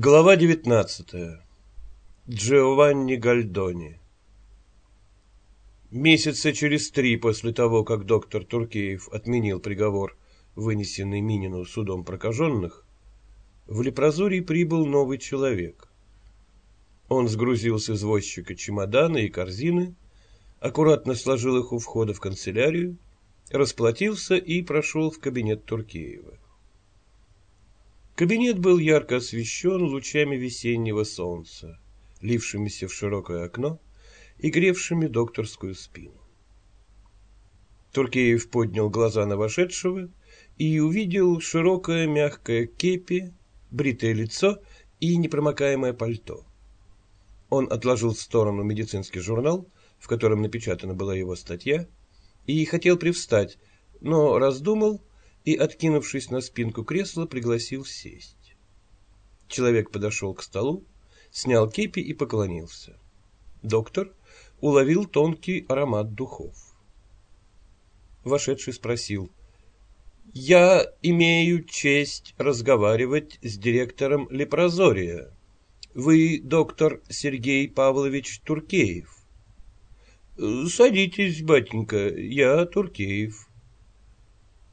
Глава девятнадцатая. Джованни Гальдони Месяца через три после того, как доктор Туркеев отменил приговор, вынесенный Минину судом прокаженных, в Лепрозорий прибыл новый человек. Он сгрузил с извозчика чемоданы и корзины, аккуратно сложил их у входа в канцелярию, расплатился и прошел в кабинет Туркеева. Кабинет был ярко освещен лучами весеннего солнца, лившимися в широкое окно и гревшими докторскую спину. Туркеев поднял глаза на вошедшего и увидел широкое мягкое кепи, бритое лицо и непромокаемое пальто. Он отложил в сторону медицинский журнал, в котором напечатана была его статья, и хотел привстать, но раздумал и, откинувшись на спинку кресла, пригласил сесть. Человек подошел к столу, снял кепи и поклонился. Доктор уловил тонкий аромат духов. Вошедший спросил, «Я имею честь разговаривать с директором Лепрозория. Вы доктор Сергей Павлович Туркеев?» «Садитесь, батенька, я Туркеев».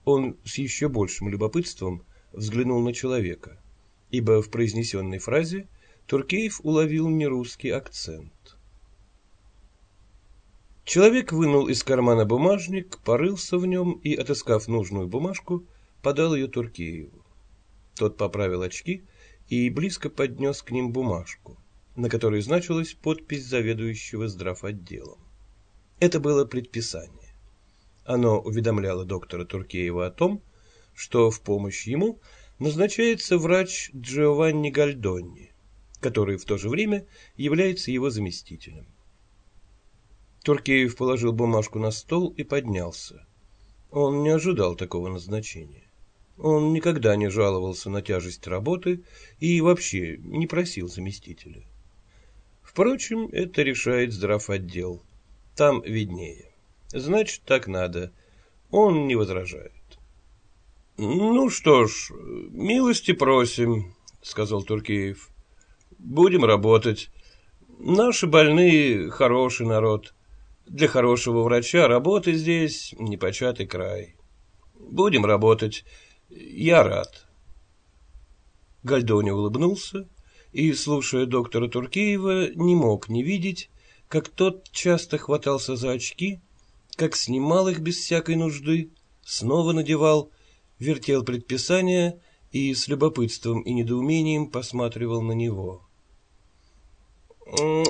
Он с еще большим любопытством взглянул на человека, ибо в произнесенной фразе Туркеев уловил нерусский акцент. Человек вынул из кармана бумажник, порылся в нем и, отыскав нужную бумажку, подал ее Туркееву. Тот поправил очки и близко поднес к ним бумажку, на которой значилась подпись заведующего здравотделом. Это было предписание. Оно уведомляло доктора Туркеева о том, что в помощь ему назначается врач Джованни Гальдонни, который в то же время является его заместителем. Туркеев положил бумажку на стол и поднялся. Он не ожидал такого назначения. Он никогда не жаловался на тяжесть работы и вообще не просил заместителя. Впрочем, это решает здравотдел. Там виднее. Значит, так надо. Он не возражает. Ну что ж, милости просим, сказал Туркеев. Будем работать. Наши больные хороший народ. Для хорошего врача работы здесь непочатый край. Будем работать. Я рад. Гальдони улыбнулся и, слушая доктора Туркеева, не мог не видеть, как тот часто хватался за очки как снимал их без всякой нужды, снова надевал, вертел предписания и с любопытством и недоумением посматривал на него.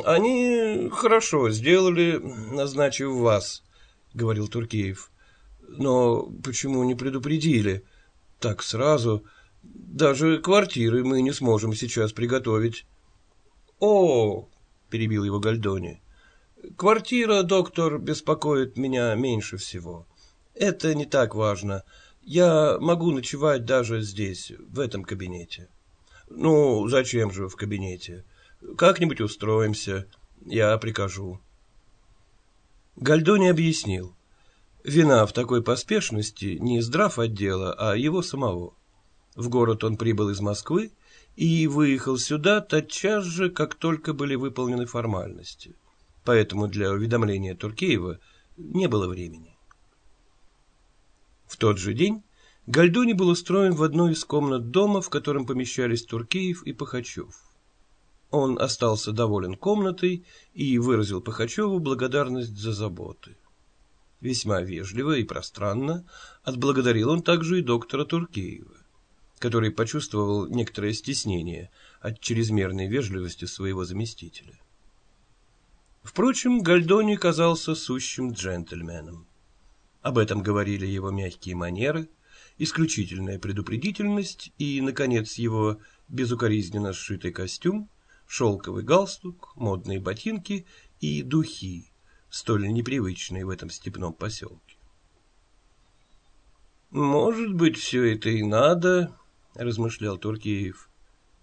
«Они хорошо сделали, назначив вас», — говорил Туркеев. «Но почему не предупредили? Так сразу. Даже квартиры мы не сможем сейчас приготовить». «О!» — перебил его Гальдони. Квартира, доктор, беспокоит меня меньше всего. Это не так важно. Я могу ночевать даже здесь, в этом кабинете. Ну, зачем же в кабинете? Как-нибудь устроимся. Я прикажу. Гальдони объяснил. Вина в такой поспешности не здрав отдела, а его самого. В город он прибыл из Москвы и выехал сюда тотчас же, как только были выполнены формальности поэтому для уведомления Туркеева не было времени. В тот же день Гальдони был устроен в одной из комнат дома, в котором помещались Туркеев и Пахачев. Он остался доволен комнатой и выразил Пахачеву благодарность за заботы. Весьма вежливо и пространно отблагодарил он также и доктора Туркеева, который почувствовал некоторое стеснение от чрезмерной вежливости своего заместителя. Впрочем, Гальдони казался сущим джентльменом. Об этом говорили его мягкие манеры, исключительная предупредительность и, наконец, его безукоризненно сшитый костюм, шелковый галстук, модные ботинки и духи, столь непривычные в этом степном поселке. «Может быть, все это и надо», — размышлял Туркеев.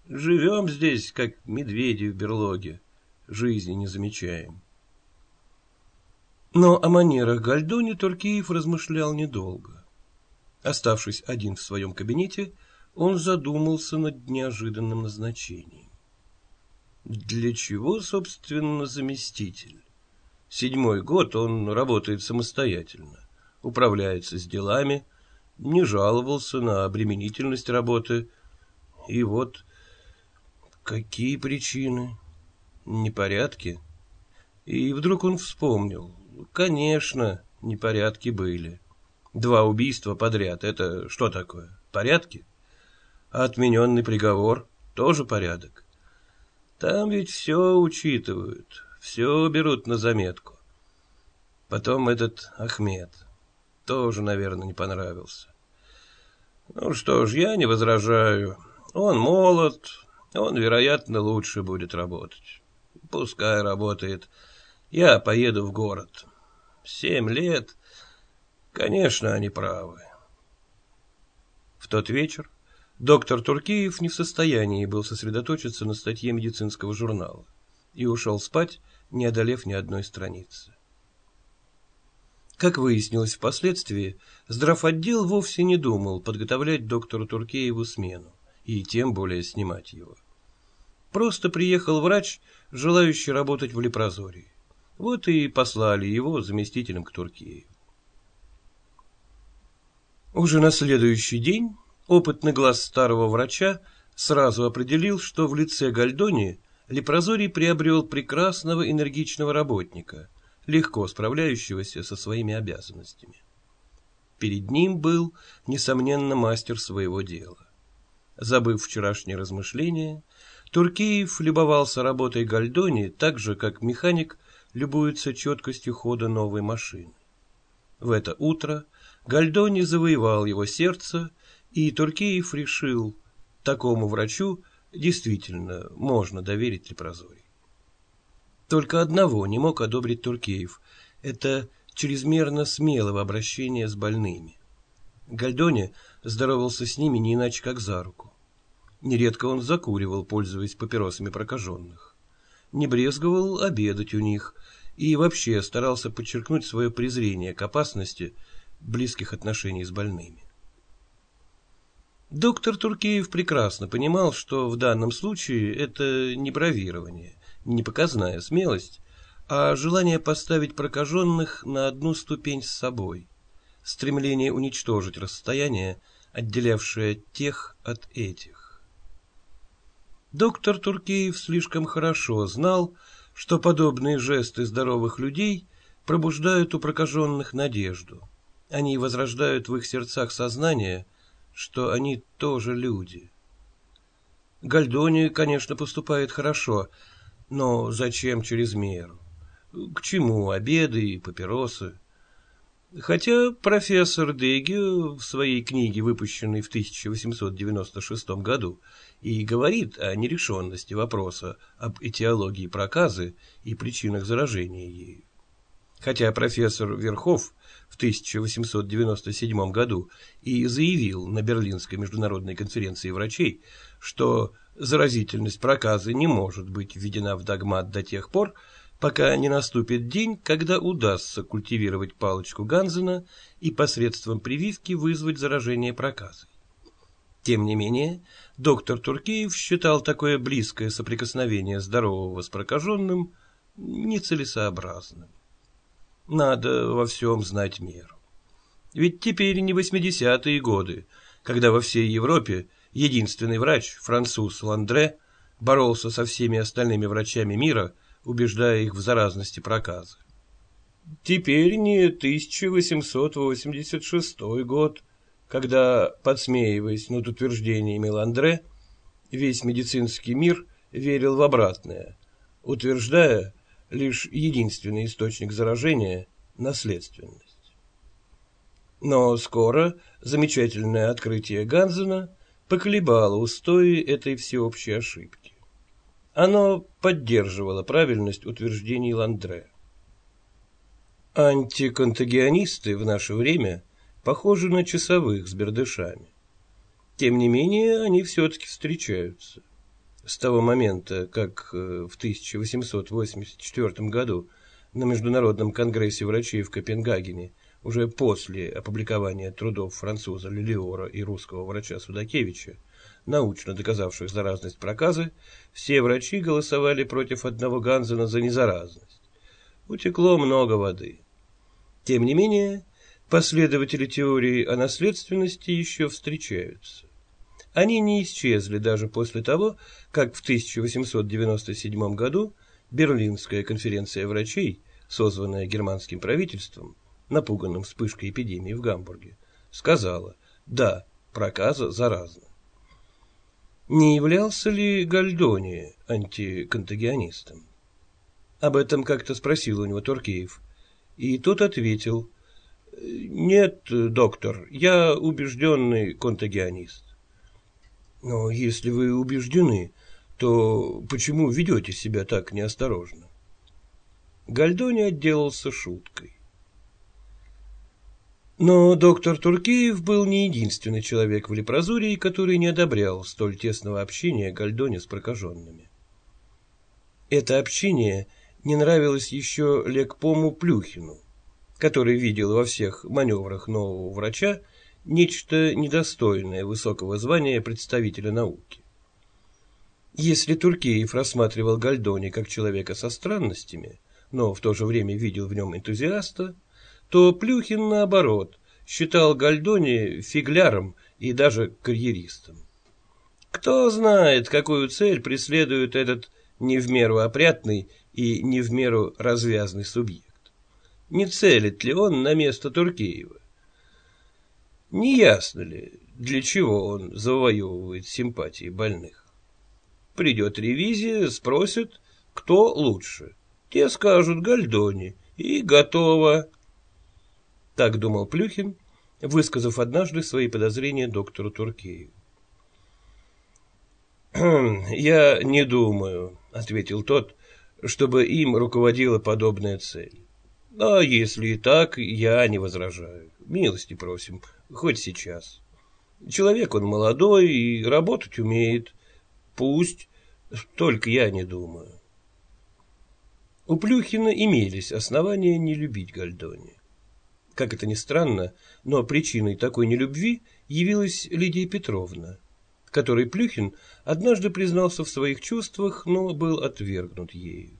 «Живем здесь, как медведи в берлоге жизни не замечаем. Но о манерах Гальдони Туркиев размышлял недолго. Оставшись один в своем кабинете, он задумался над неожиданным назначением. Для чего, собственно, заместитель? Седьмой год он работает самостоятельно, управляется с делами, не жаловался на обременительность работы. И вот какие причины? Непорядки? И вдруг он вспомнил. Конечно, непорядки были. Два убийства подряд — это что такое? Порядки? А отмененный приговор — тоже порядок. Там ведь все учитывают, все берут на заметку. Потом этот Ахмед тоже, наверное, не понравился. Ну что ж, я не возражаю. Он молод, он, вероятно, лучше будет работать. Пускай работает. Я поеду в город. Семь лет. Конечно, они правы. В тот вечер доктор Туркиев не в состоянии был сосредоточиться на статье медицинского журнала и ушел спать, не одолев ни одной страницы. Как выяснилось впоследствии, здравотдел вовсе не думал подготовлять доктору Туркееву смену, и тем более снимать его. Просто приехал врач, желающий работать в лепрозории. Вот и послали его заместителем к Туркееву. Уже на следующий день опытный глаз старого врача сразу определил, что в лице Гальдони Лепрозорий приобрел прекрасного энергичного работника, легко справляющегося со своими обязанностями. Перед ним был, несомненно, мастер своего дела. Забыв вчерашнее размышление, Туркеев любовался работой Гальдони так же, как механик любуется четкостью хода новой машины. В это утро Гальдони завоевал его сердце, и Туркеев решил, такому врачу действительно можно доверить Лепрозорий. Только одного не мог одобрить Туркеев – это чрезмерно смелого обращения с больными. Гальдони здоровался с ними не иначе, как за руку. Нередко он закуривал, пользуясь папиросами прокаженных. Не брезговал обедать у них и вообще старался подчеркнуть свое презрение к опасности близких отношений с больными. Доктор Туркеев прекрасно понимал, что в данном случае это не бравирование, не показная смелость, а желание поставить прокаженных на одну ступень с собой, стремление уничтожить расстояние, отделявшее тех от этих. Доктор Туркеев слишком хорошо знал, что подобные жесты здоровых людей пробуждают у прокаженных надежду. Они возрождают в их сердцах сознание, что они тоже люди. Гальдони, конечно, поступает хорошо, но зачем через меру? К чему обеды и папиросы? Хотя профессор Деги в своей книге, выпущенной в 1896 году, и говорит о нерешенности вопроса об этиологии проказы и причинах заражения ею. Хотя профессор Верхов в 1897 году и заявил на Берлинской международной конференции врачей, что заразительность проказы не может быть введена в догмат до тех пор, пока не наступит день, когда удастся культивировать палочку Ганзена и посредством прививки вызвать заражение проказой. Тем не менее, доктор Туркеев считал такое близкое соприкосновение здорового с прокаженным нецелесообразным. Надо во всем знать меру. Ведь теперь не восьмидесятые годы, когда во всей Европе единственный врач, француз Ландре, боролся со всеми остальными врачами мира, убеждая их в заразности проказа. Теперь не 1886 год, когда, подсмеиваясь над утверждениями Ландре, весь медицинский мир верил в обратное, утверждая, лишь единственный источник заражения – наследственность. Но скоро замечательное открытие Ганзена поколебало устои этой всеобщей ошибки. Оно поддерживало правильность утверждений Ландре. Антиконтагионисты в наше время похожи на часовых с бердышами. Тем не менее, они все-таки встречаются с того момента, как э, в 1884 году на Международном конгрессе врачей в Копенгагене, уже после опубликования трудов француза Лелиора и русского врача Судакевича, научно доказавших заразность проказы, все врачи голосовали против одного Ганзена за незаразность. Утекло много воды. Тем не менее, последователи теории о наследственности еще встречаются. Они не исчезли даже после того, как в 1897 году Берлинская конференция врачей, созванная германским правительством, напуганным вспышкой эпидемии в Гамбурге, сказала «Да, проказа заразна». Не являлся ли Гальдони антиконтагионистом? Об этом как-то спросил у него Туркеев, и тот ответил «Нет, доктор, я убежденный контагионист». Но если вы убеждены, то почему ведете себя так неосторожно? Гальдони отделался шуткой. Но доктор Туркеев был не единственный человек в Лепрозории, который не одобрял столь тесного общения Гальдони с прокаженными. Это общение не нравилось еще Лекпому Плюхину, который видел во всех маневрах нового врача нечто недостойное высокого звания представителя науки. Если Туркеев рассматривал Гальдони как человека со странностями, но в то же время видел в нем энтузиаста, то Плюхин, наоборот, считал Гальдони фигляром и даже карьеристом. Кто знает, какую цель преследует этот не в меру опрятный и не в меру развязный субъект. Не целит ли он на место Туркеева? Не ясно ли, для чего он завоевывает симпатии больных? Придет ревизия, спросят, кто лучше. Те скажут Гальдони, и готово. Так думал Плюхин, высказав однажды свои подозрения доктору Туркееву. «Я не думаю», — ответил тот, — «чтобы им руководила подобная цель. А если и так, я не возражаю. Милости просим, хоть сейчас. Человек он молодой и работать умеет. Пусть, только я не думаю». У Плюхина имелись основания не любить Гальдони. Как это ни странно, но причиной такой нелюбви явилась Лидия Петровна, которой Плюхин однажды признался в своих чувствах, но был отвергнут ею.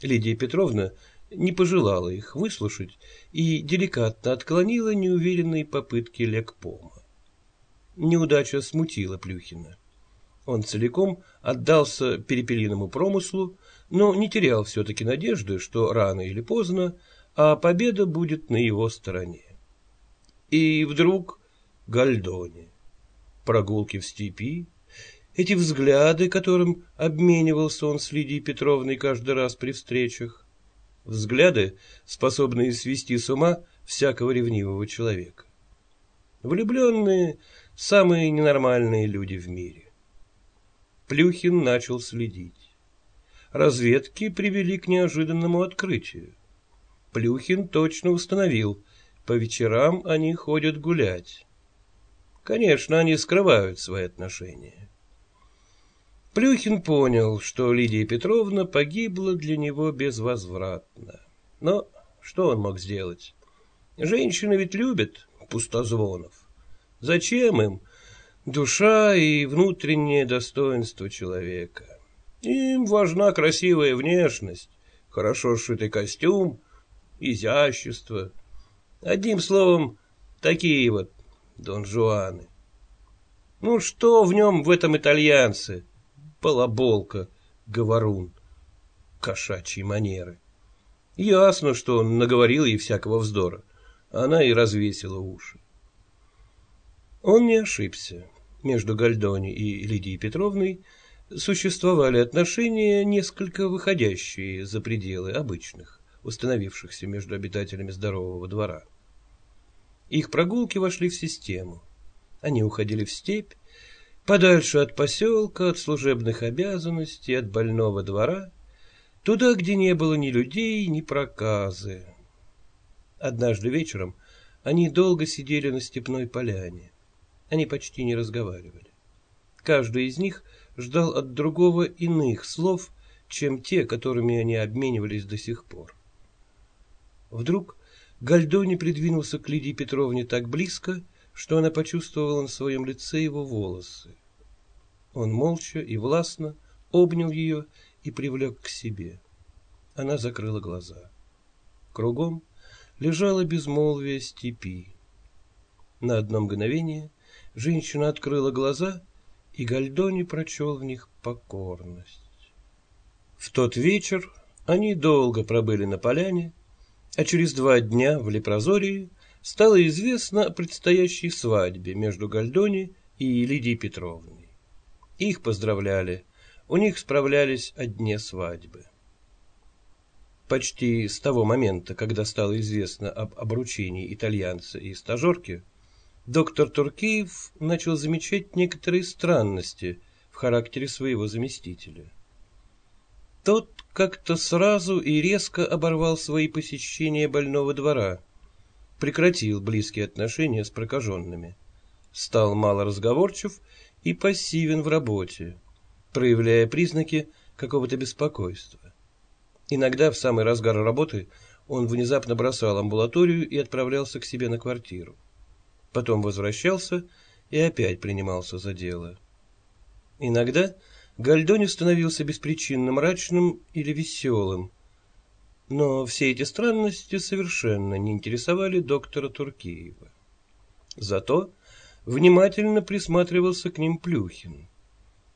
Лидия Петровна не пожелала их выслушать и деликатно отклонила неуверенные попытки лекпома. Неудача смутила Плюхина. Он целиком отдался перепелиному промыслу, но не терял все-таки надежды, что рано или поздно а победа будет на его стороне. И вдруг Гальдони, прогулки в степи, эти взгляды, которым обменивался он с Лидией Петровной каждый раз при встречах, взгляды, способные свести с ума всякого ревнивого человека. Влюбленные – самые ненормальные люди в мире. Плюхин начал следить. Разведки привели к неожиданному открытию. Плюхин точно установил, по вечерам они ходят гулять. Конечно, они скрывают свои отношения. Плюхин понял, что Лидия Петровна погибла для него безвозвратно. Но что он мог сделать? Женщины ведь любят пустозвонов. Зачем им душа и внутреннее достоинство человека? Им важна красивая внешность, хорошо сшитый костюм, изящество. Одним словом, такие вот Дон Жуаны. Ну что в нем, в этом итальянце? Балаболка, говорун, кошачьи манеры. Ясно, что он наговорил ей всякого вздора. Она и развесила уши. Он не ошибся. Между Гальдони и Лидией Петровной существовали отношения, несколько выходящие за пределы обычных установившихся между обитателями здорового двора. Их прогулки вошли в систему. Они уходили в степь, подальше от поселка, от служебных обязанностей, от больного двора, туда, где не было ни людей, ни проказы. Однажды вечером они долго сидели на степной поляне. Они почти не разговаривали. Каждый из них ждал от другого иных слов, чем те, которыми они обменивались до сих пор. Вдруг Гальдони придвинулся к Лидии Петровне так близко, что она почувствовала на своем лице его волосы. Он молча и властно обнял ее и привлек к себе. Она закрыла глаза. Кругом лежало безмолвие степи. На одно мгновение женщина открыла глаза, и Гальдони прочел в них покорность. В тот вечер они долго пробыли на поляне, а через два дня в Лепрозории стало известно о предстоящей свадьбе между Гальдони и Лидией Петровной. Их поздравляли, у них справлялись о дне свадьбы. Почти с того момента, когда стало известно об обручении итальянца и стажерки, доктор Туркиев начал замечать некоторые странности в характере своего заместителя. Тот как-то сразу и резко оборвал свои посещения больного двора, прекратил близкие отношения с прокаженными, стал малоразговорчив и пассивен в работе, проявляя признаки какого-то беспокойства. Иногда в самый разгар работы он внезапно бросал амбулаторию и отправлялся к себе на квартиру. Потом возвращался и опять принимался за дело. Иногда Гальдони становился беспричинно мрачным или веселым, но все эти странности совершенно не интересовали доктора Туркеева. Зато внимательно присматривался к ним Плюхин.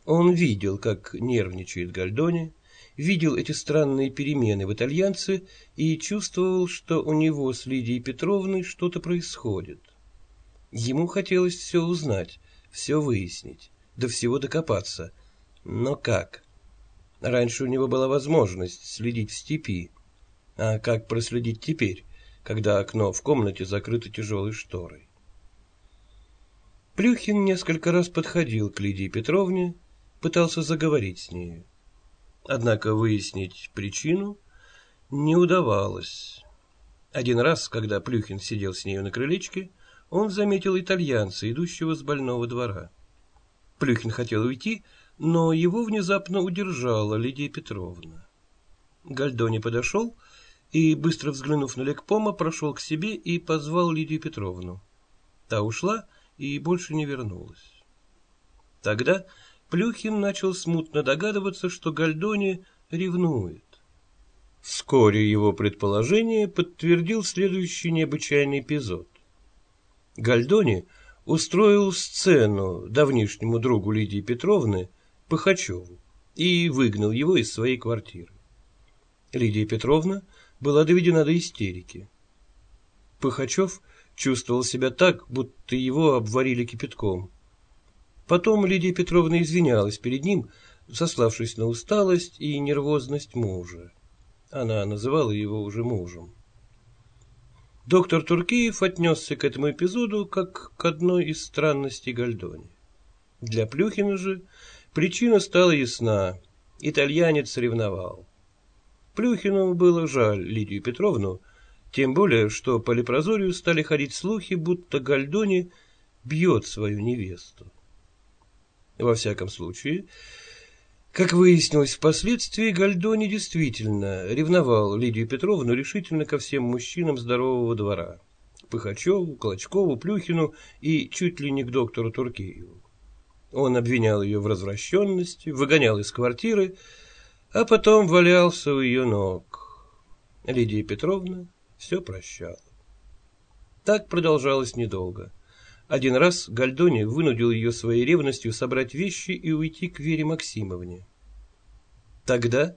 Он видел, как нервничает Гальдони, видел эти странные перемены в итальянце и чувствовал, что у него с Лидией Петровной что-то происходит. Ему хотелось все узнать, все выяснить, до всего докопаться. Но как? Раньше у него была возможность следить в степи. А как проследить теперь, когда окно в комнате закрыто тяжелой шторой? Плюхин несколько раз подходил к Лидии Петровне, пытался заговорить с нею. Однако выяснить причину не удавалось. Один раз, когда Плюхин сидел с нею на крылечке, он заметил итальянца, идущего с больного двора. Плюхин хотел уйти, но его внезапно удержала Лидия Петровна. Гальдони подошел и, быстро взглянув на Лекпома, прошел к себе и позвал Лидию Петровну. Та ушла и больше не вернулась. Тогда Плюхин начал смутно догадываться, что Гальдони ревнует. Вскоре его предположение подтвердил следующий необычайный эпизод. Гальдони устроил сцену давнишнему другу Лидии Петровны, Пыхачеву, и выгнал его из своей квартиры. Лидия Петровна была доведена до истерики. Пыхачев чувствовал себя так, будто его обварили кипятком. Потом Лидия Петровна извинялась перед ним, сославшись на усталость и нервозность мужа. Она называла его уже мужем. Доктор Туркиев отнесся к этому эпизоду как к одной из странностей Гальдони. Для Плюхина же причина стала ясна. Итальянец ревновал. Плюхину было жаль Лидию Петровну, тем более, что по Лепрозорию стали ходить слухи, будто Гальдони бьет свою невесту. Во всяком случае, как выяснилось впоследствии, Гальдони действительно ревновал Лидию Петровну решительно ко всем мужчинам здорового двора. Пыхачеву, Клочкову, Плюхину и чуть ли не к доктору Туркееву. Он обвинял ее в развращенности, выгонял из квартиры, а потом валялся у ее ног. Лидия Петровна все прощала. Так продолжалось недолго. Один раз Гальдони вынудил ее своей ревностью собрать вещи и уйти к Вере Максимовне. Тогда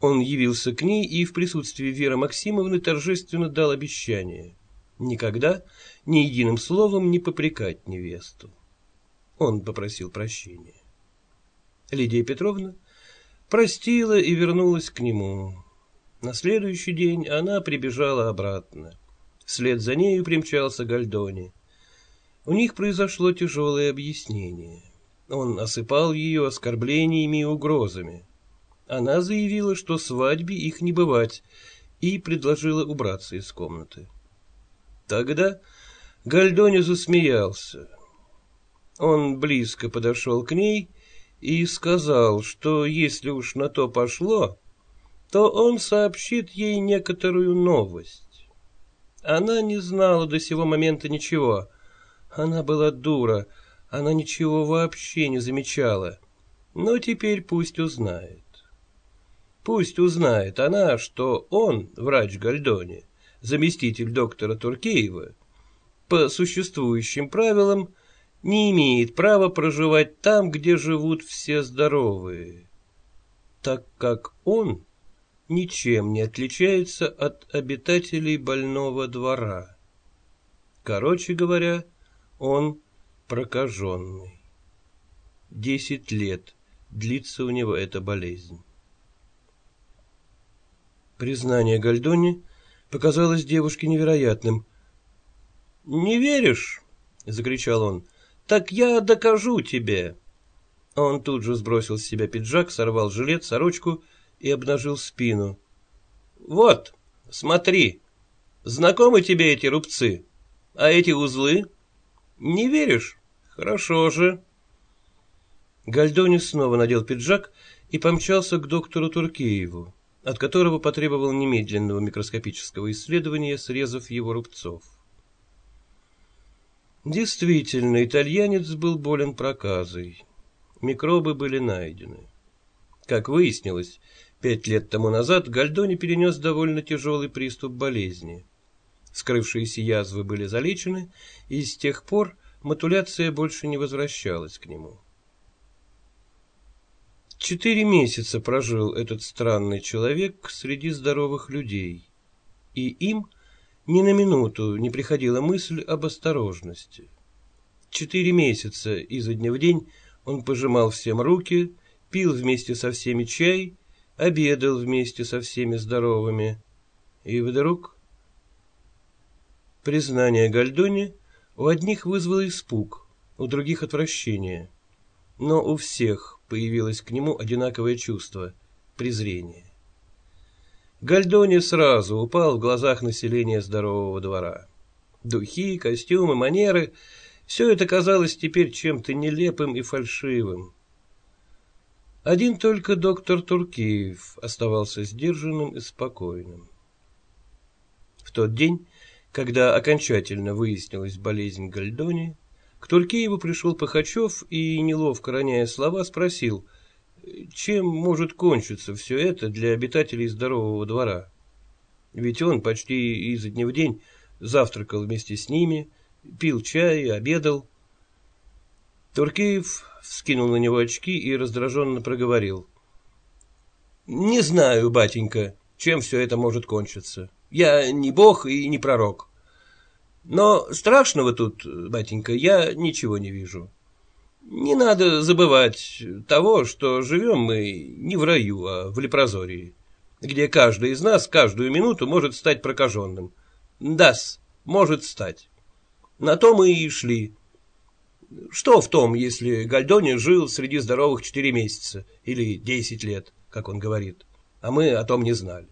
он явился к ней и в присутствии Веры Максимовны торжественно дал обещание никогда ни единым словом не попрекать невесту. Он попросил прощения. Лидия Петровна простила и вернулась к нему. На следующий день она прибежала обратно. Вслед за нею примчался Гальдони. У них произошло тяжелое объяснение. Он осыпал ее оскорблениями и угрозами. Она заявила, что свадьбе их не бывать, и предложила убраться из комнаты. Тогда Гальдони засмеялся. Он близко подошел к ней и сказал, что если уж на то пошло, то он сообщит ей некоторую новость. Она не знала до сего момента ничего — она была дура, она ничего вообще не замечала, Но теперь пусть узнает. Пусть узнает она, что он, врач Гальдони, заместитель доктора Туркеева, по существующим правилам не имеет права проживать там, где живут все здоровые, так как он ничем не отличается от обитателей больного двора. Короче говоря, он прокаженный. Десять лет длится у него эта болезнь. Признание Гальдони показалось девушке невероятным. «Не веришь?» — закричал он. «Так я докажу тебе!» Он тут же сбросил с себя пиджак, сорвал жилет, сорочку и обнажил спину. «Вот, смотри, знакомы тебе эти рубцы? А эти узлы? Не веришь? Хорошо же!» Гальдони снова надел пиджак и помчался к доктору Туркееву от которого потребовал немедленного микроскопического исследования срезов его рубцов. Действительно, итальянец был болен проказой. Микробы были найдены. Как выяснилось, пять лет тому назад Гальдони перенес довольно тяжелый приступ болезни. Скрывшиеся язвы были залечены, и с тех пор матуляция больше не возвращалась к нему. Четыре месяца прожил этот странный человек среди здоровых людей, и им ни на минуту не приходила мысль об осторожности. Четыре месяца изо дня в день он пожимал всем руки, пил вместе со всеми чай, обедал вместе со всеми здоровыми. И вдруг... Признание Гальдони у одних вызвало испуг, у других отвращение, но у всех появилось к нему одинаковое чувство – презрение. Гальдони сразу упал в глазах населения здорового двора. Духи, костюмы, манеры – все это казалось теперь чем-то нелепым и фальшивым. Один только доктор Туркиев оставался сдержанным и спокойным. В тот день, когда окончательно выяснилась болезнь Гальдони, к Туркееву пришел Пахачев и, неловко роняя слова, спросил, чем может кончиться все это для обитателей здорового двора? Ведь он почти изо дня в день завтракал вместе с ними, пил чай, обедал. Туркеев вскинул на него очки и раздраженно проговорил. «Не знаю, батенька, чем все это может кончиться. Я не бог и не пророк. Но страшного тут, батенька, я ничего не вижу. Не надо забывать того, что живем мы не в раю, а в лепрозории, где каждый из нас каждую минуту может стать прокаженным. Дас, может стать. На то мы и шли. Что в том, если Гальдони жил среди здоровых четыре месяца или десять лет, как он говорит, а мы о том не знали?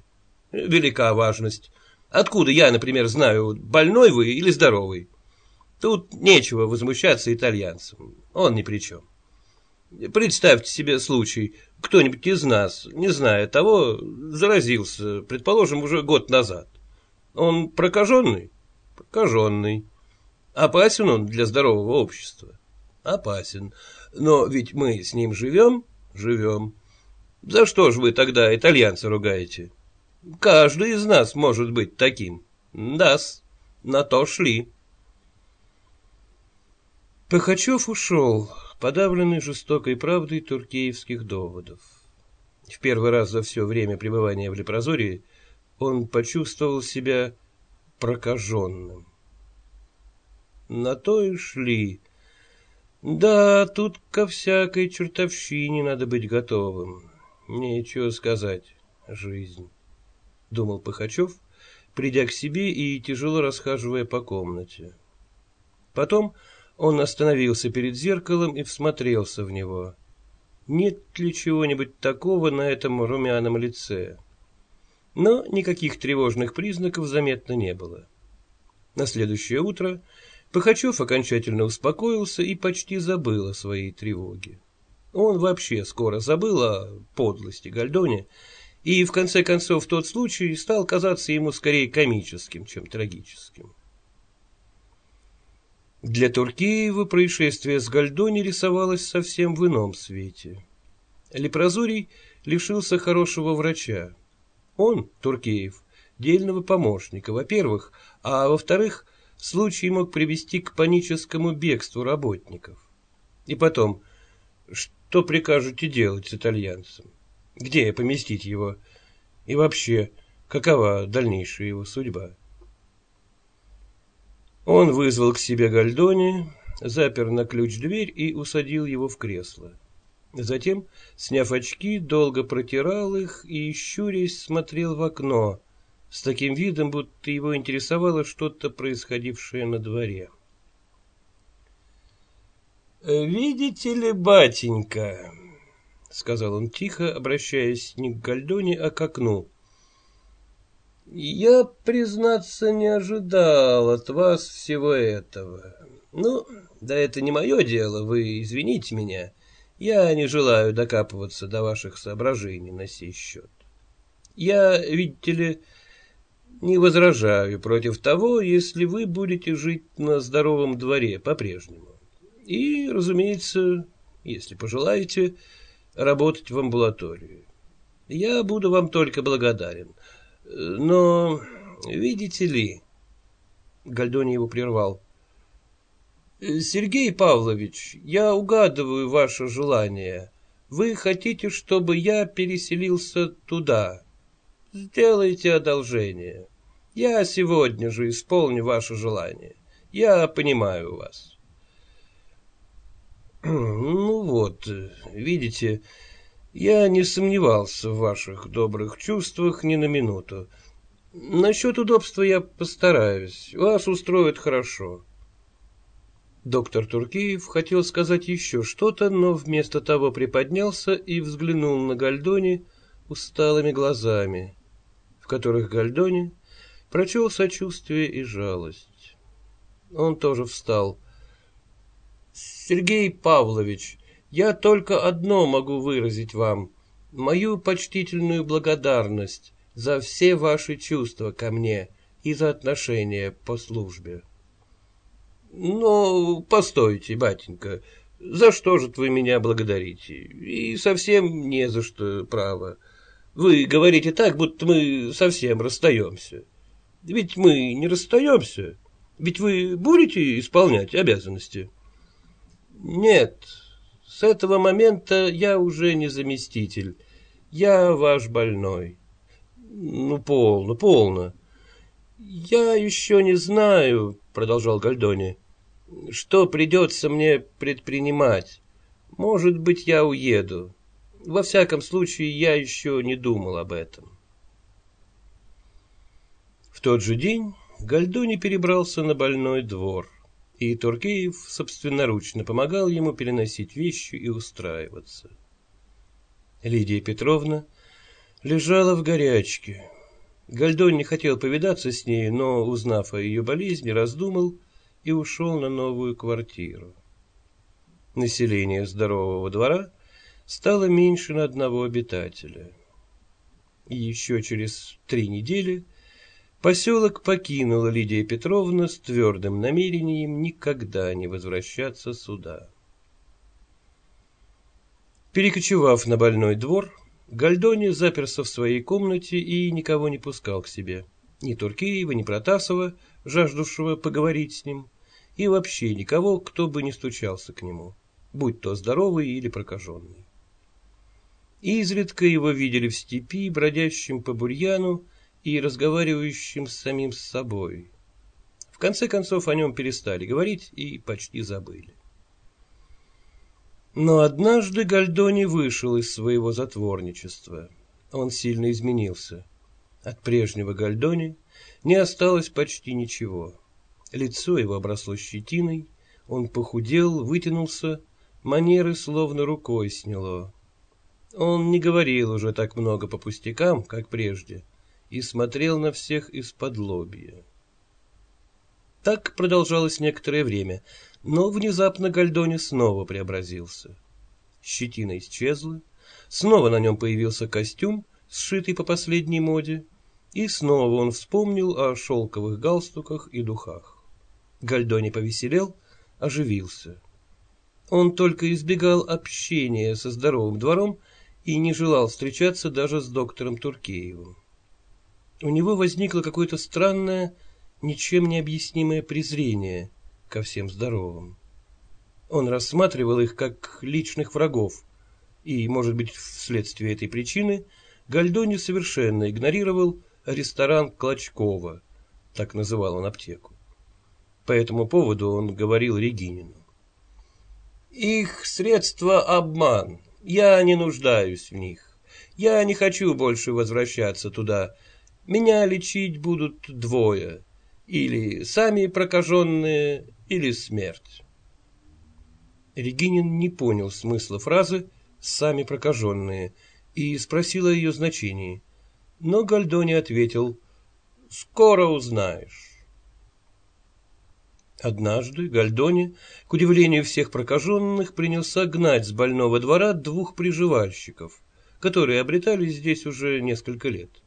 Велика важность. Откуда я, например, знаю, больной вы или здоровый? Тут нечего возмущаться итальянцам. Он ни при чем. Представьте себе случай, кто-нибудь из нас, не зная того, заразился, предположим, уже год назад. Он прокаженный? Прокаженный. Опасен он для здорового общества? Опасен. Но ведь мы с ним живем? Живем. За что же вы тогда итальянца ругаете? Каждый из нас может быть таким. Да-с, на то шли. Пахачев ушел, подавленный жестокой правдой туркеевских доводов. В первый раз за все время пребывания в Лепрозории он почувствовал себя прокаженным. На то и шли. Да, тут ко всякой чертовщине надо быть готовым. Нечего сказать, жизнь думал Пыхачев, придя к себе и тяжело расхаживая по комнате. Потом он остановился перед зеркалом и всмотрелся в него. Нет ли чего-нибудь такого на этом румяном лице? Но никаких тревожных признаков заметно не было. На следующее утро Пыхачев окончательно успокоился и почти забыл о своей тревоге. Он вообще скоро забыл о подлости Гальдоне и, в конце концов, тот случай стал казаться ему скорее комическим, чем трагическим. Для Туркеева происшествие с Гальдони рисовалось совсем в ином свете. Лепрозорий лишился хорошего врача. Он, Туркеев, дельного помощника, во-первых, а во-вторых, случай мог привести к паническому бегству работников. И потом, что прикажете делать с итальянцем? Где поместить его? И вообще, какова дальнейшая его судьба? Он вызвал к себе Гальдони, запер на ключ дверь и усадил его в кресло. Затем, сняв очки, долго протирал их и, щурясь, смотрел в окно, с таким видом, будто его интересовало что-то, происходившее на дворе. «Видите ли, батенька?» — сказал он тихо, обращаясь не к Гальдоне, а к окну. «Я, признаться, не ожидал от вас всего этого. Ну, да это не мое дело, вы извините меня». Я не желаю докапываться до ваших соображений на сей счет. Я, видите ли, не возражаю против того, если вы будете жить на здоровом дворе по-прежнему. И, разумеется, если пожелаете, работать в амбулатории. Я буду вам только благодарен. Но, видите ли... Гальдони его прервал. Сергей Павлович, я угадываю ваше желание. Вы хотите, чтобы я переселился туда. Сделайте одолжение. Я сегодня же исполню ваше желание. Я понимаю вас. Ну вот, видите, я не сомневался в ваших добрых чувствах ни на минуту. Насчет удобства я постараюсь. Вас устроит хорошо. Доктор Туркиев хотел сказать еще что-то, но вместо того приподнялся и взглянул на Гальдони усталыми глазами, в которых Гальдони прочел сочувствие и жалость. Он тоже встал. «Сергей Павлович, я только одно могу выразить вам, мою почтительную благодарность за все ваши чувства ко мне и за отношения по службе». Но постойте, батенька, за что же вы меня благодарите? И совсем не за что, право. Вы говорите так, будто мы совсем расстаемся. Ведь мы не расстаемся. Ведь вы будете исполнять обязанности? Нет, с этого момента я уже не заместитель. Я ваш больной. Ну, полно, полно. Я еще не знаю, продолжал Гальдони, что придется мне предпринимать? Может быть, я уеду. Во всяком случае, я еще не думал об этом. В тот же день Гальдони перебрался на больной двор, и Туркеев собственноручно помогал ему переносить вещи и устраиваться. Лидия Петровна лежала в горячке. Гальдон не хотел повидаться с ней, но, узнав о ее болезни, раздумал и ушел на новую квартиру. Население здорового двора стало меньше на одного обитателя. И еще через три недели поселок покинула Лидия Петровна с твердым намерением никогда не возвращаться сюда. Перекочевав на больной двор, Гальдони заперся в своей комнате и никого не пускал к себе. Ни Туркеева, ни Протасова, жаждущего поговорить с ним, и вообще никого, кто бы не стучался к нему, будь то здоровый или прокаженный. Изредка его видели в степи, бродящим по бурьяну и разговаривающим с самим собой. В конце концов о нем перестали говорить и почти забыли. Но однажды Гальдони вышел из своего затворничества. Он сильно изменился. От прежнего Гальдони не осталось почти ничего. Лицо его обросло щетиной, он похудел, вытянулся, манеры словно рукой сняло. Он не говорил уже так много по пустякам, как прежде, и смотрел на всех из-под лобья. Так продолжалось некоторое время, но внезапно Гальдони снова преобразился. Щетина исчезла, снова на нем появился костюм, сшитый по последней моде, и снова он вспомнил о шелковых галстуках и духах. Гальдони повеселел, оживился. Он только избегал общения со здоровым двором и не желал встречаться даже с доктором Туркеевым. У него возникло какое-то странное, ничем не объяснимое презрение ко всем здоровым. Он рассматривал их как личных врагов, и, может быть, вследствие этой причины, Гальдони совершенно игнорировал ресторан Клочкова, так называл он аптеку. По этому поводу он говорил Регинину. «Их средства — обман. Я не нуждаюсь в них. Я не хочу больше возвращаться туда. Меня лечить будут двое. Или сами прокаженные, или смерть». Регинин не понял смысла фразы «сами прокаженные» и спросил о ее значении. Но Гальдони ответил «скоро узнаешь». Однажды Гальдони, к удивлению всех прокаженных, принялся гнать с больного двора двух приживальщиков, которые обретались здесь уже несколько лет.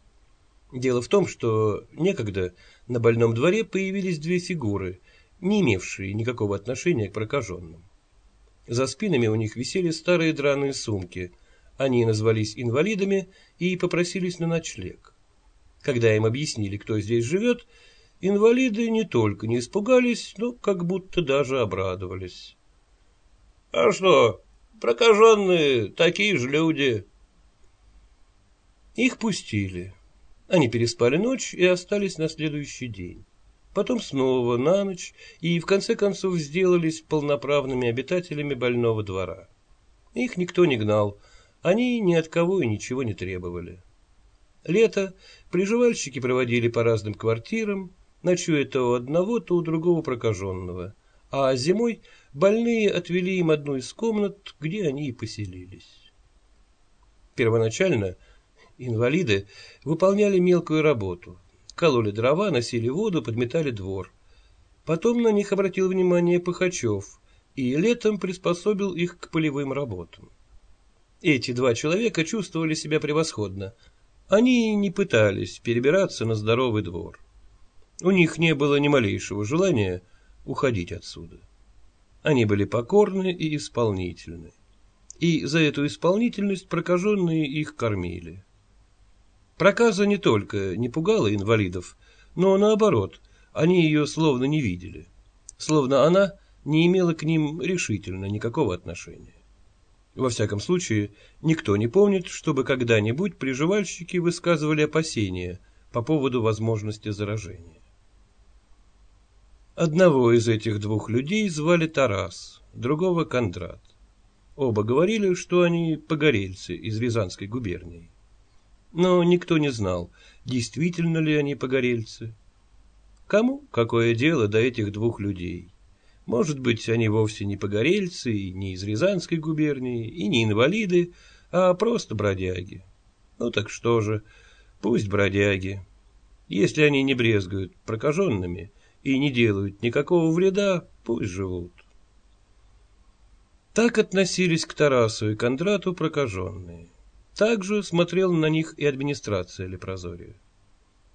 Дело в том, что некогда на больном дворе появились две фигуры, не имевшие никакого отношения к прокаженным. За спинами у них висели старые драные сумки. Они назвались инвалидами и попросились на ночлег. Когда им объяснили, кто здесь живет, Инвалиды не только не испугались, но как будто даже обрадовались. — А что, прокаженные такие же люди. Их пустили. Они переспали ночь и остались на следующий день. Потом снова на ночь и в конце концов сделались полноправными обитателями больного двора. Их никто не гнал, они ни от кого и ничего не требовали. Лето приживальщики проводили по разным квартирам, ночуя то у одного, то у другого прокаженного, а зимой больные отвели им одну из комнат, где они и поселились. Первоначально инвалиды выполняли мелкую работу, кололи дрова, носили воду, подметали двор. Потом на них обратил внимание Пыхачев и летом приспособил их к полевым работам. Эти два человека чувствовали себя превосходно. Они не пытались перебираться на здоровый двор. У них не было ни малейшего желания уходить отсюда. Они были покорны и исполнительны. И за эту исполнительность прокаженные их кормили. Проказа не только не пугала инвалидов, но наоборот, они ее словно не видели. Словно она не имела к ним решительно никакого отношения. Во всяком случае, никто не помнит, чтобы когда-нибудь приживальщики высказывали опасения по поводу возможности заражения. Одного из этих двух людей звали Тарас, другого Кондрат. Оба говорили, что они погорельцы из Рязанской губернии. Но никто не знал, действительно ли они погорельцы. Кому какое дело до этих двух людей? Может быть, они вовсе не погорельцы, не из Рязанской губернии, и не инвалиды, а просто бродяги. Ну так что же, пусть бродяги. Если они не брезгуют прокаженными, и не делают никакого вреда, пусть живут. Так относились к Тарасу и Кондрату прокаженные. Так же смотрела на них и администрация Лепрозория.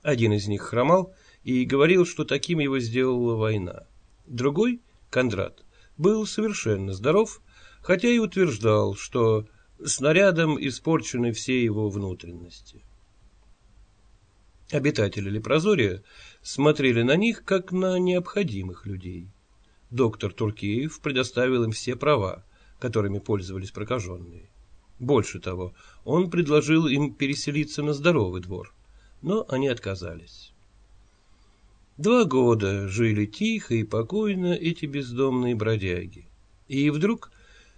Один из них хромал и говорил, что таким его сделала война. Другой, Кондрат, был совершенно здоров, хотя и утверждал, что снарядом испорчены все его внутренности. Обитатели Лепрозория смотрели на них, как на необходимых людей. Доктор Туркеев предоставил им все права, которыми пользовались прокаженные. Больше того, он предложил им переселиться на здоровый двор, но они отказались. Два года жили тихо и покойно эти бездомные бродяги. И вдруг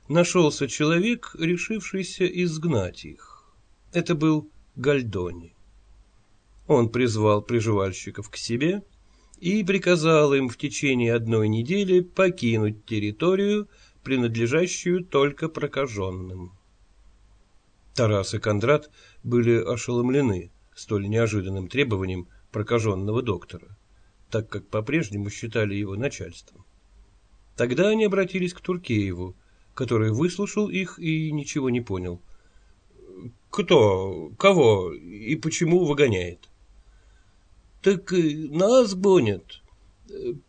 нашелся человек, решившийся изгнать их. Это был Гальдони. Он призвал приживальщиков к себе и приказал им в течение одной недели покинуть территорию, принадлежащую только прокаженным. Тарас и Кондрат были ошеломлены столь неожиданным требованием прокаженного доктора, так как по-прежнему считали его начальством. Тогда они обратились к Туркееву, который выслушал их и ничего не понял. «Кто, кого и почему выгоняет?» Так нас гонят.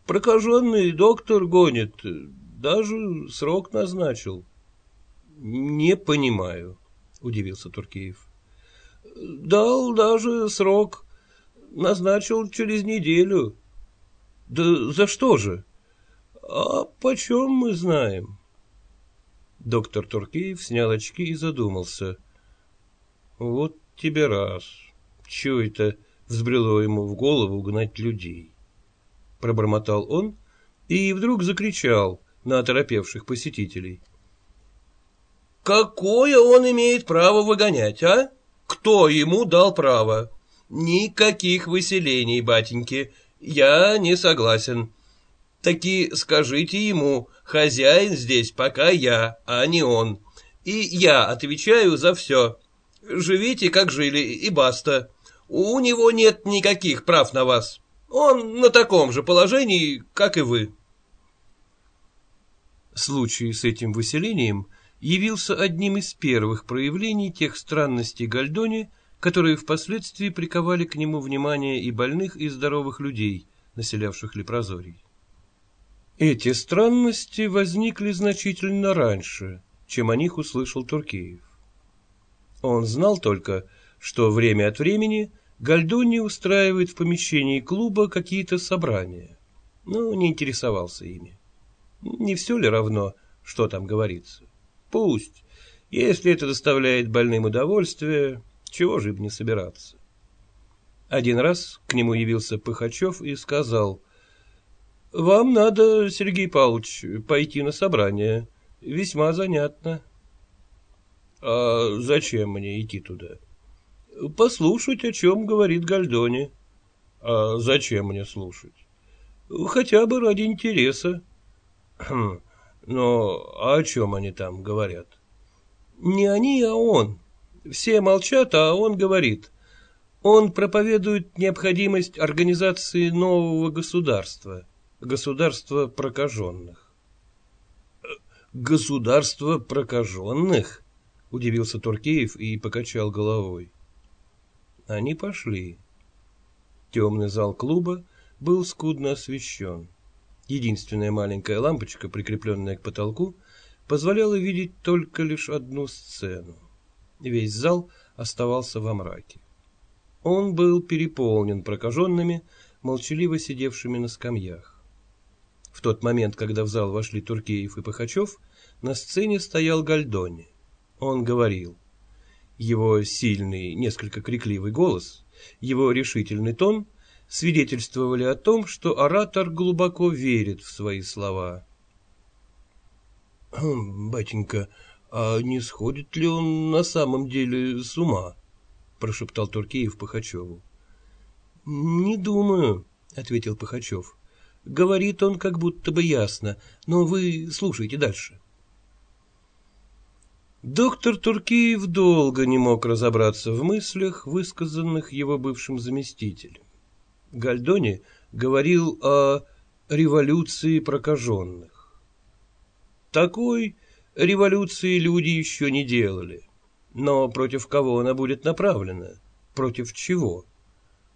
Прокаженный доктор гонит. Даже срок назначил. Не понимаю. Удивился Туркеев. Дал даже срок. Назначил через неделю. Да за что же? А почем мы знаем? Доктор Туркеев снял очки и задумался. Вот тебе раз. Чего это взбрело ему в голову гнать людей? Пробормотал он и вдруг закричал на оторопевших посетителей. «Какое он имеет право выгонять, а? Кто ему дал право? Никаких выселений, батеньки, я не согласен. Таки скажите ему, хозяин здесь пока я, а не он. И я отвечаю за все. Живите, как жили, и баста. У него нет никаких прав на вас. Он на таком же положении, как и вы. Случай с этим выселением явился одним из первых проявлений тех странностей Гальдони, которые впоследствии приковали к нему внимание и больных, и здоровых людей, населявших Лепрозорий. Эти странности возникли значительно раньше, чем о них услышал Туркеев. Он знал только, что время от времени Гальдони устраивает в помещении клуба какие-то собрания, но не интересовался ими. Не все ли равно, что там говорится? Пусть, если это доставляет больным удовольствие, чего же им не собираться? Один раз к нему явился Пыхачев и сказал, «Вам надо, Сергей Павлович, пойти на собрание. Весьма занятно». «А зачем мне идти туда?» «Послушать, о чем говорит Гальдони». «А зачем мне слушать?» «Хотя бы ради интереса». «Хм, но о чем они там говорят?» «Не они, а он. Все молчат, а он говорит». Он проповедует необходимость организации нового государства, государства прокаженных. «Государство прокаженных?» — удивился Туркеев и покачал головой. Они пошли. Темный зал клуба был скудно освещен. Единственная маленькая лампочка, прикрепленная к потолку, позволяла видеть только лишь одну сцену. Весь зал оставался во мраке. Он был переполнен прокаженными, молчаливо сидевшими на скамьях. В тот момент, когда в зал вошли Туркеев и Пахачев, на сцене стоял Гальдони. Он говорил. Его сильный, несколько крикливый голос, его решительный тон свидетельствовали о том, что оратор глубоко верит в свои слова. «Хм, «Батенька, а не сходит ли он на самом деле с ума?» прошептал Туркеев Пахачеву. Не думаю, ответил Пахачев. Говорит он как будто бы ясно, но вы слушайте дальше. Доктор Туркеев долго не мог разобраться в мыслях, высказанных его бывшим заместителем. Гальдони говорил о революции прокаженных. Такой революции люди еще не делали. Но против кого она будет направлена? Против чего?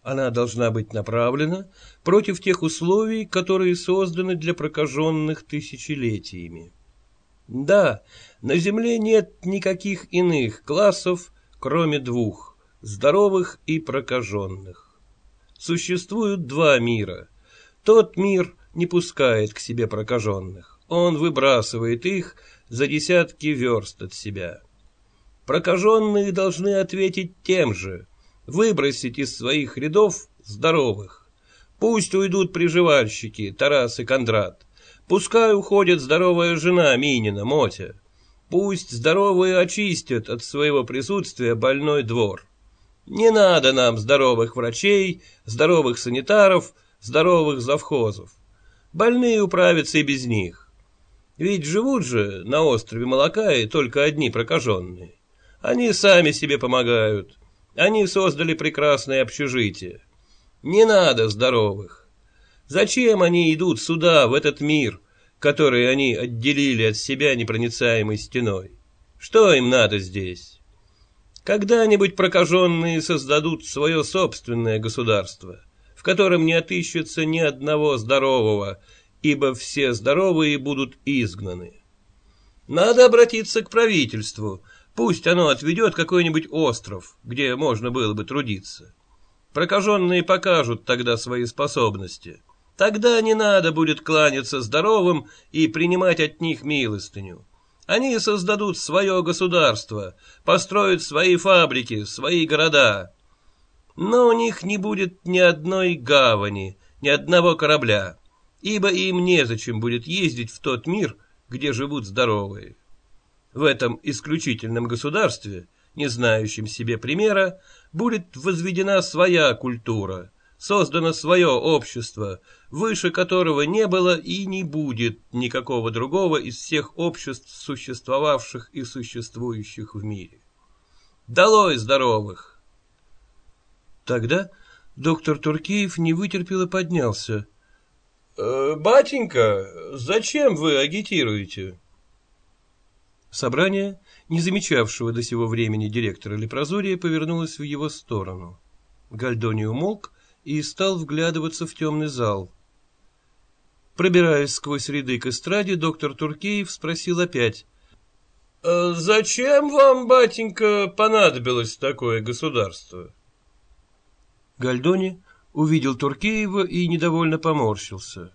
Она должна быть направлена против тех условий, которые созданы для прокаженных тысячелетиями. Да, на Земле нет никаких иных классов, кроме двух – здоровых и прокаженных. Существуют два мира. Тот мир не пускает к себе прокаженных. Он выбрасывает их за десятки верст от себя. Прокаженные должны ответить тем же, выбросить из своих рядов здоровых. Пусть уйдут приживальщики Тарас и Кондрат. Пускай уходит здоровая жена Минина, Мотя. Пусть здоровые очистят от своего присутствия больной двор. Не надо нам здоровых врачей, здоровых санитаров, здоровых завхозов. Больные управятся и без них. Ведь живут же на острове молока и только одни прокаженные. Они сами себе помогают. Они создали прекрасное общежитие. Не надо здоровых. Зачем они идут сюда, в этот мир, который они отделили от себя непроницаемой стеной? Что им надо здесь? Когда-нибудь прокаженные создадут свое собственное государство, в котором не отыщется ни одного здорового, ибо все здоровые будут изгнаны. Надо обратиться к правительству – Пусть оно отведет какой-нибудь остров, где можно было бы трудиться. Прокаженные покажут тогда свои способности. Тогда не надо будет кланяться здоровым и принимать от них милостыню. Они создадут свое государство, построят свои фабрики, свои города. Но у них не будет ни одной гавани, ни одного корабля, ибо им незачем будет ездить в тот мир, где живут здоровые. В этом исключительном государстве, не знающем себе примера, будет возведена своя культура, создано свое общество, выше которого не было и не будет никакого другого из всех обществ, существовавших и существующих в мире. Долой здоровых! Тогда доктор Туркеев не вытерпел и поднялся. «Э, «Батенька, зачем вы агитируете?» Собрание, не замечавшего до сего времени директора Лепрозория, повернулось в его сторону. Гальдони умолк и стал вглядываться в темный зал. Пробираясь сквозь ряды к эстраде, доктор Туркеев спросил опять. «А «Зачем вам, батенька, понадобилось такое государство?» Гальдони увидел Туркеева и недовольно поморщился.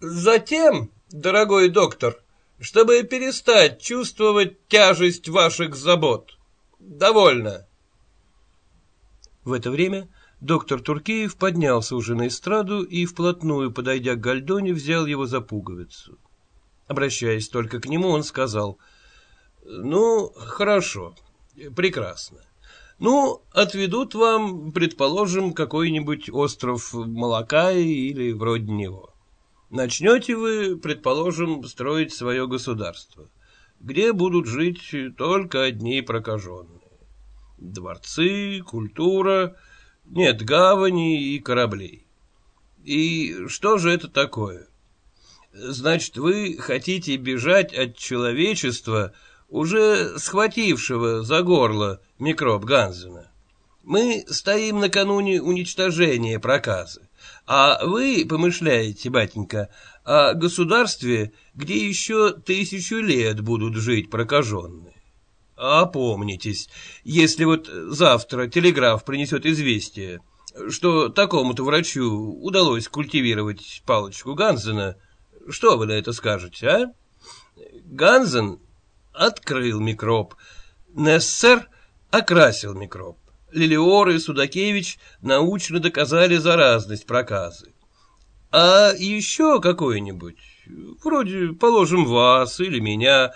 «Затем, дорогой доктор, чтобы перестать чувствовать тяжесть ваших забот. Довольно». В это время Доктор Туркеев поднялся уже на эстраду и, вплотную подойдя к Гальдоне, взял его за пуговицу. Обращаясь только к нему, он сказал, «Ну, хорошо, прекрасно. Ну, отведут вам, предположим, какой-нибудь остров Малакай или вроде него. Начнете вы, предположим, строить свое государство, где будут жить только одни прокаженные. Дворцы, культура нет гавани и кораблей. И что же это такое? Значит, вы хотите бежать от человечества, уже схватившего за горло микроб Ганзена. Мы стоим накануне уничтожения проказы, а вы помышляете, батенька, о государстве, где еще тысячу лет будут жить прокаженные. Опомнитесь, если вот завтра телеграф принесет известие, что такому-то врачу удалось культивировать палочку Ганзена, что вы на это скажете, а? Ганзен открыл микроб, Нессер окрасил микроб. Лилиор и Судакевич научно доказали заразность проказы. А еще какой-нибудь, вроде, положим, вас или меня,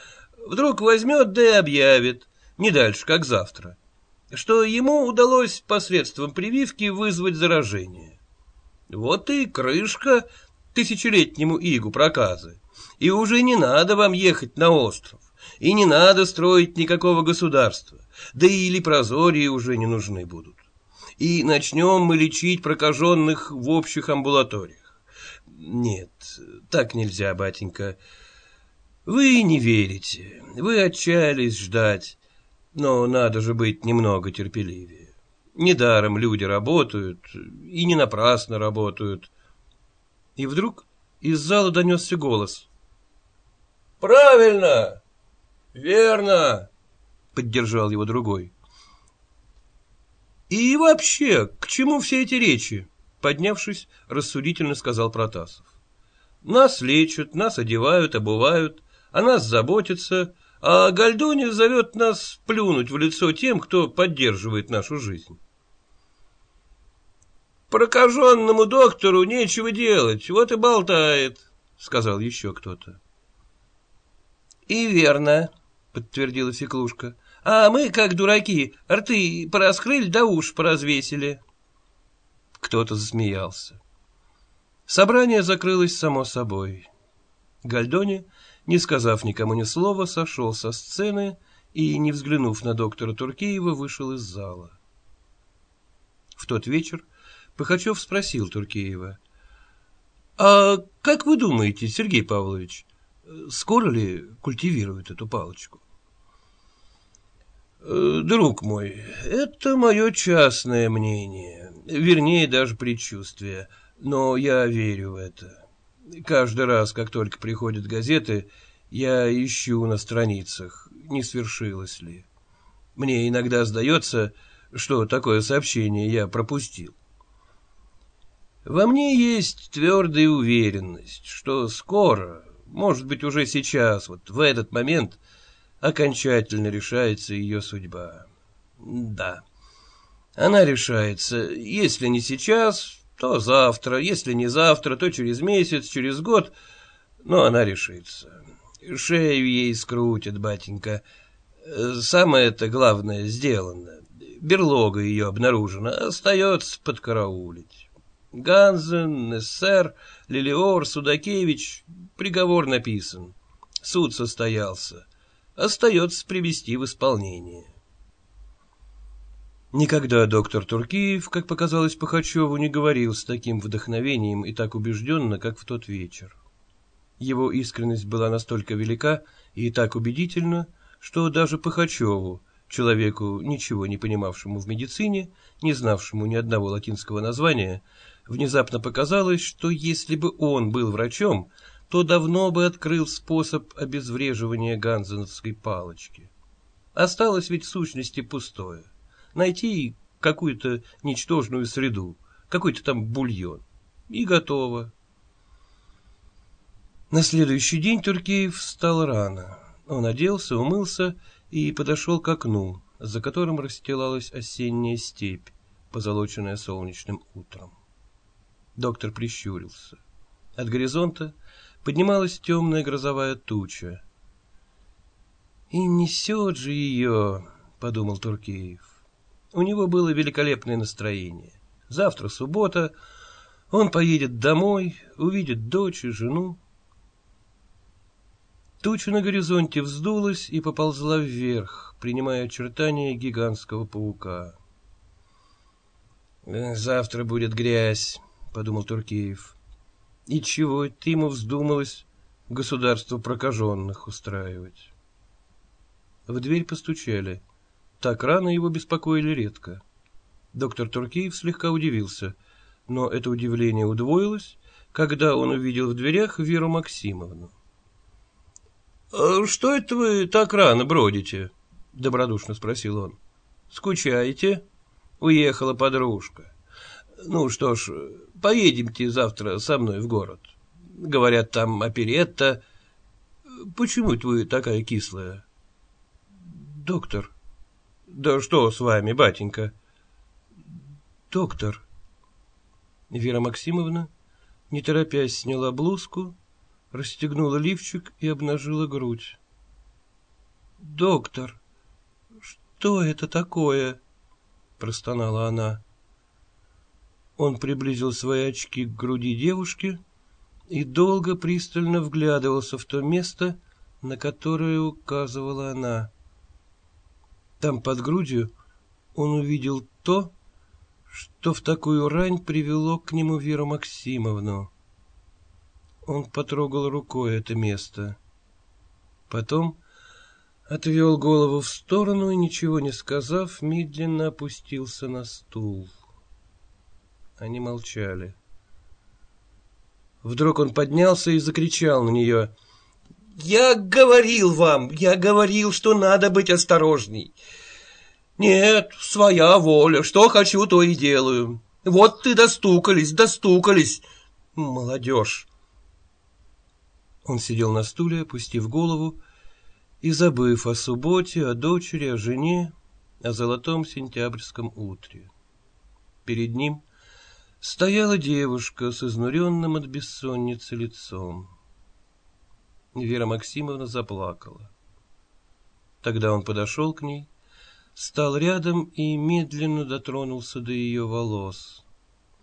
вдруг возьмет да и объявит, не дальше, как завтра, что ему удалось посредством прививки вызвать заражение. Вот и крышка тысячелетнему игу проказы. И уже не надо вам ехать на остров, и не надо строить никакого государства, да и лепрозории уже не нужны будут. И начнем мы лечить прокаженных в общих амбулаториях. Нет, так нельзя, батенька. Вы не верите, вы отчаялись ждать, но надо же быть немного терпеливее. Недаром люди работают, и не напрасно работают. И вдруг из зала донесся голос. «Правильно! Верно!» — поддержал его другой. «И вообще, к чему все эти речи?» — поднявшись, рассудительно сказал Протасов. «Нас лечат, нас одевают, обувают, о нас заботится, а Гальдони зовет нас плюнуть в лицо тем, кто поддерживает нашу жизнь. «Прокаженному доктору нечего делать, вот и болтает», — сказал еще кто-то. «И верно», — подтвердила Феклушка. «А мы, как дураки, рты пораскрыли да уж поразвесили». Кто-то засмеялся. Собрание закрылось само собой. Гальдони не сказав никому ни слова, сошел со сцены и, не взглянув на доктора Туркеева, вышел из зала. В тот вечер Пыхачев спросил Туркеева, «А как вы думаете, Сергей Павлович, скоро ли культивируют эту палочку?» «Э, «Друг мой, это мое частное мнение, вернее, даже предчувствие, но я верю в это. Каждый раз, как только приходят газеты, я ищу на страницах, не свершилось ли. Мне иногда сдается, что такое сообщение я пропустил. Во мне есть твердая уверенность, что скоро, может быть, уже сейчас, вот в этот момент, окончательно решается ее судьба. Да, она решается, если не сейчас, то завтра, если не завтра, то через месяц, через год, но она решится. Шею ей скрутит, батенька. Самое-то главное сделано. Берлога ее обнаружена, остается подкараулить. Ганзен, Нессер, Лилиор, Судакевич, приговор написан. Суд состоялся. Остается привести в исполнение. Никогда доктор Туркиев, как показалось Пахачеву, не говорил с таким вдохновением и так убежденно, как в тот вечер. Его искренность была настолько велика и так убедительна, что даже Пахачеву, человеку, ничего не понимавшему в медицине, не знавшему ни одного латинского названия, внезапно показалось, что если бы он был врачом, то давно бы открыл способ обезвреживания ганзеновской палочки. Осталось ведь в сущности пустое найти какую-то ничтожную среду, какой-то там бульон. И готово. На следующий день Туркеев встал рано. Он оделся, умылся и подошел к окну, за которым расстилалась осенняя степь, позолоченная солнечным утром. Доктор прищурился. От горизонта поднималась темная грозовая туча. «И несет же ее», — подумал Туркеев. У него было великолепное настроение. Завтра суббота, он поедет домой, увидит дочь и жену. Туча на горизонте вздулась и поползла вверх, принимая очертания гигантского паука. «Завтра будет грязь», — подумал Туркеев. «И чего это ему вздумалось государство прокаженных устраивать?» В дверь постучали. Так рано его беспокоили редко. Доктор Туркеев слегка удивился, но это удивление удвоилось, когда он увидел в дверях Веру Максимовну. «А — Что это вы так рано бродите? — добродушно спросил он. — Скучаете? Уехала подружка. Ну что ж, поедемте завтра со мной в город. Говорят, там оперетта. Почему это вы такая кислая? — Доктор, да что с вами, батенька? Доктор. Вера Максимовна, не торопясь, сняла блузку, расстегнула лифчик и обнажила грудь. Доктор, что это такое? простонала она. Он приблизил свои очки к груди девушки и долго пристально вглядывался в то место, на которое указывала она. Там под грудью он увидел то, что в такую рань привело к нему Веру Максимовну. Он потрогал рукой это место. Потом отвел голову в сторону и, ничего не сказав, медленно опустился на стул. Они молчали. Вдруг он поднялся и закричал на нее — я говорил вам, я говорил, что надо быть осторожней. Нет, своя воля, что хочу, то и делаю. Вот ты достукались, достукались, молодежь. Он сидел на стуле, опустив голову, и забыв о субботе, о дочери, о жене, о золотом сентябрьском утре. Перед ним стояла девушка с изнуренным от бессонницы лицом. Вера Максимовна заплакала. Тогда он подошел к ней, стал рядом и медленно дотронулся до ее волос.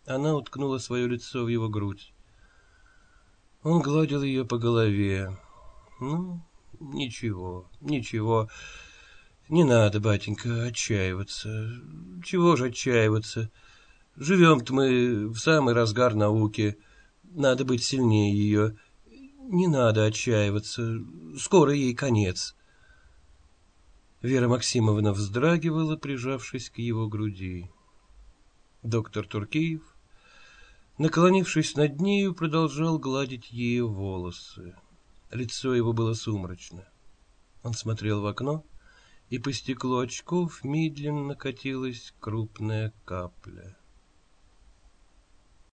Она уткнула свое лицо в его грудь. Он гладил ее по голове. Ну, ничего, ничего. Не надо, батенька, отчаиваться. Чего же отчаиваться? Живем-то мы в самый разгар науки. Надо быть сильнее ее. Не надо отчаиваться, скоро ей конец. Вера Максимовна вздрагивала, прижавшись к его груди. Доктор Туркеев, наклонившись над нею, продолжал гладить ее волосы. Лицо его было сумрачно. Он смотрел в окно, и по стеклу очков медленно катилась крупная капля.